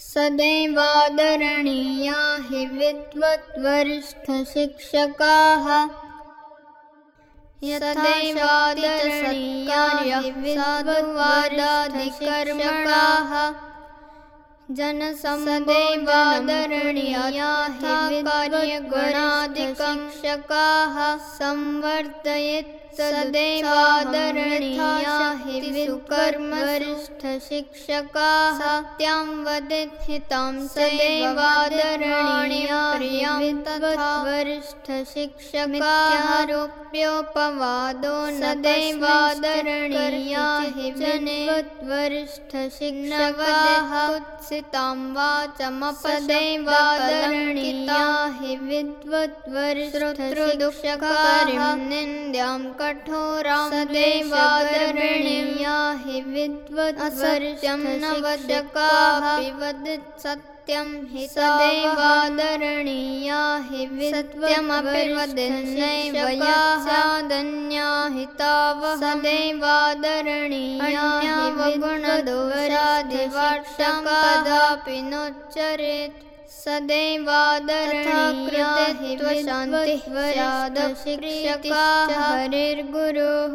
सदैवादरणीया हि विद्वद्वरिष्ठशिक्षकाः। हि विद्वद्वादादिकर्मणाः जनसंदेवादरणीया हि कार्यगुणादिकंशकाः संवर्धयेत् सदैवादरणीया हि विसुकर्मवरिष्ठशिक्षकाः सत्यां वदेत् हितां सदैवादरणीया वरिष्ठशिक्षकारोप्योपवादो न दैवादरणिया हि जने उत्सितां वाचमपदेवादरणिया हि विद्वद्वरिषकार्यं निन्द्यां कठोरां देवादरणिया हि विद्वद्वर्षं नवजका विवदत्स सत्यं हि सदैवादरणीया हि साधन्या हि ताव सदैवादरणीया गुणदोषादिवाक्षं कदापि नोच्चरेत् सदैवादरणीया हि शान्तिः हरिर्गुरुः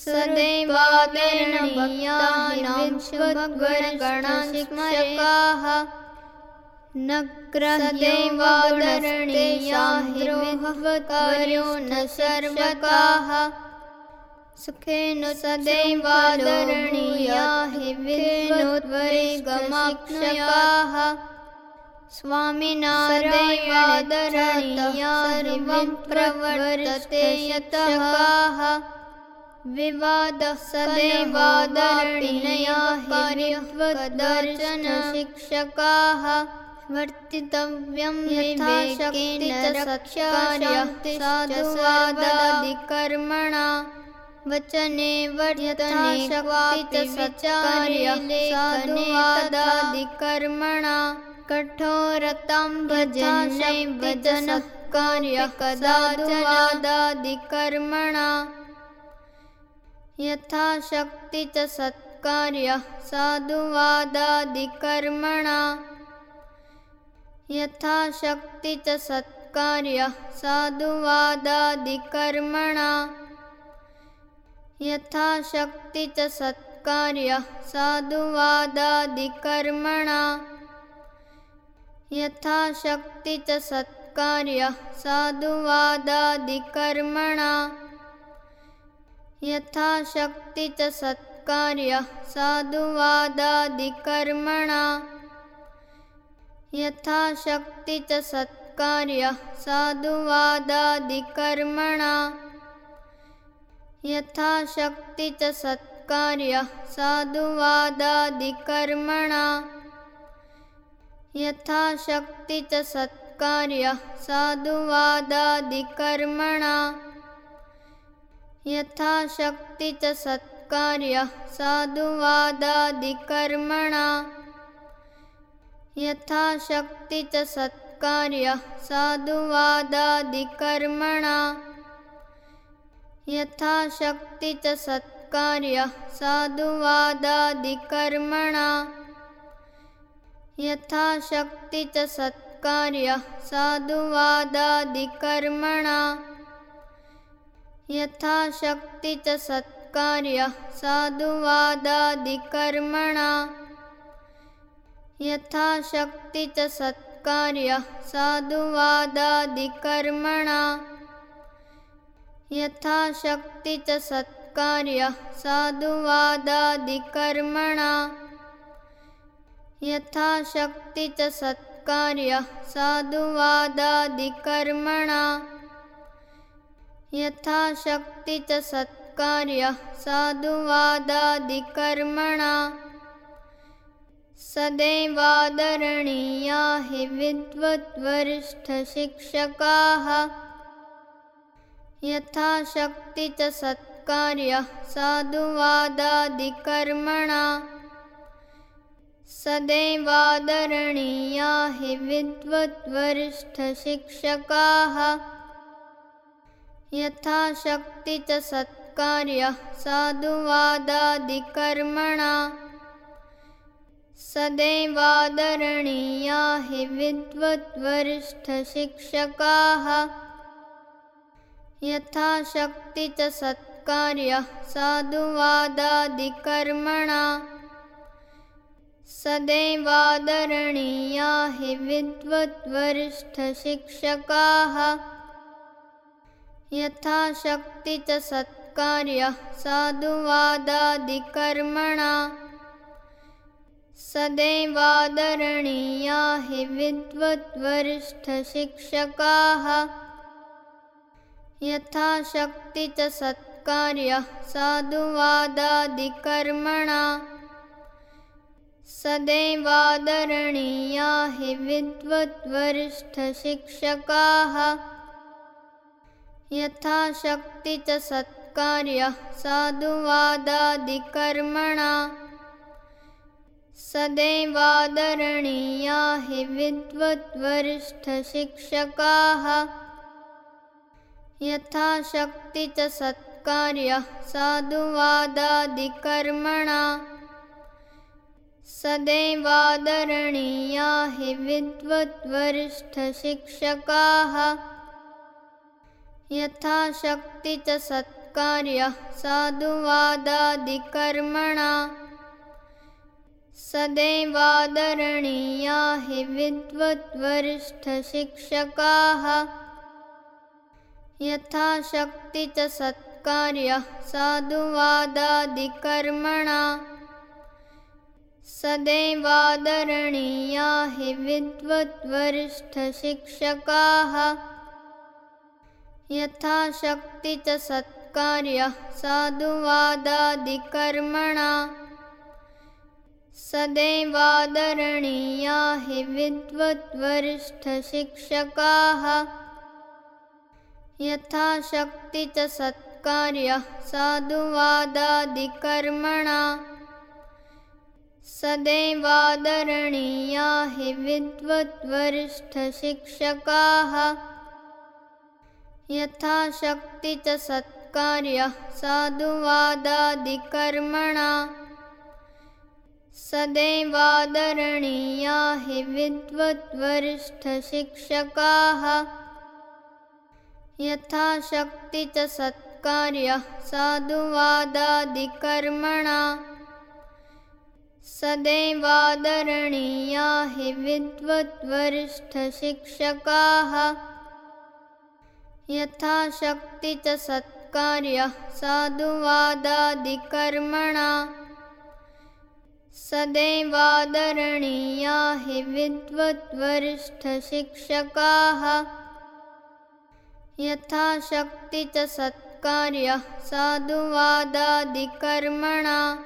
सदेवादरणीयानांकाः न क्रदेवादरणे या हि विभकार्यो न सर्वकाः सुखेन सदैवादरणीयाहि विनोद्वरे गमाक्षयाः स्वामिनादेवादरणीया रिव प्रवर्तते यतः। विवाद सदैव कार्यदर्शनशिक्षकाः वर्तितव्यं शक्ष्कार्यकर्मणा वचने वर्तनेचार्ये तदाधिकर्मणा कठोरतां भजाने भजनकार्य कदाचनादादिकर्मणा। यथाशक्ति च सत्कार्यः साधुवादादिकर्मणा। यथाशक्ति च सत्कार्यः साधुवादादिकर्मणा। यथाशक्ति च सत्कार्यः साधुवादादिकर्मणा। यथाशक्ति च सत्कार्यः साधुवादादिकर्मणा यथाशक्ति च सत्कार्यः साधुवादादिकर्मणा। यथाशक्ति च सत्कार्यः साधुवादादिकर्मणा। यथाशक्ति च सत्कार्यः साधुवादादिकर्मणा। यथाशक्ति च सत्कार्यः साधुवादादिकर्मणा यथाशक्ति च सत्कार्यः साधुवादादिकर्मणा। यथाशक्ति च सत्कार्यः साधुवादादिकर्मणा। साधुवादादिकर्मणा। यथाशक्ति च सत्कार्यः साधुवादादिकर्मणा यथाशक्ति च सत्कार्यः साधुवादादिकर्मणा। यथाशक्ति च सत्कार्यः साधुवादादिकर्मणा। यथाशक्ति च सत्कार्यः साधुवादादिकर्मणा। यथाशक्ति च सत्कार्यः साधुवादादिकर्मणा यथाशक्ति च सत्कार्यः साधुवादादिकर्मणा। सदैवादरणीया हि विद्वद्वरिष्ठशिक्षकाः। यथाशक्ति च सत्कार्यः साधुवादादिकर्मणा। सदैवादरणीया हि विद्वद्वरिष्ठशिक्षकाः यथाशक्ति च सत्कार्यः साधुवादादिकर्मणा। सदैवादरणीया हि विद्वद्वरिष्ठशिक्षकाः। यथाशक्ति च सत्कार्यः साधुवादादिकर्मणा। सदैवादरणीया हि विद्वद्वरिष्ठशिक्षकाः यथाशक्ति च सत्कार्यः साधुवादादिकर्मणा। सदैवादरणीया हि विद्वद्वरिष्ठशिक्षकाः। यथाशक्ति च सत्कार्यः साधुवादादिकर्मणा। सदैवादरणीया हि विद्वद्वरिष्ठशिक्षकाः यथाशक्ति च सत्कार्यः साधुवादादिकर्मणा। सदैवादरणीया हि विद्वद्वरिष्ठशिक्षकाः। यथाशक्ति च सत्कार्यः साधुवादादिकर्मणा। सदैवादरणीया हि विद्वद्वरिष्ठशिक्षकाः यथाशक्ति च सत्कार्यः साधुवादादिकर्मणा। सदैवादरणीया हि विद्वद्वरिष्ठशिक्षकाः। यथाशक्ति च सत्कार्यः साधुवादादिकर्मणा। सदैवादरणीया हि विद्वद्वरिष्ठशिक्षकाः यथाशक्ति च सत्कार्यः साधुवादादिकर्मणा। सदैवादरणीया हि विद्वद्वरिष्ठशिक्षकाः। यथाशक्ति च सत्कार्यः साधुवादादिकर्मणा। सदैवादरणीया हि विद्वद्वरिष्ठशिक्षकाः यथाशक्ति च सत्कार्यः साधुवादादिकर्मणा। सदैवादरणीया हि विद्वद्वरिष्ठशिक्षकाः। यथाशक्ति च सत्कार्यः साधुवादादिकर्मणा। सदैवादरणीया हि विद्वद्वरिष्ठशिक्षकाः यथाशक्ति च सत्कार्यः साधुवादादिकर्मणा। सदैवादरणीया हि विद्वद्वरिष्ठशिक्षकाः। यथाशक्ति च सत्कार्यः साधुवादादिकर्मणा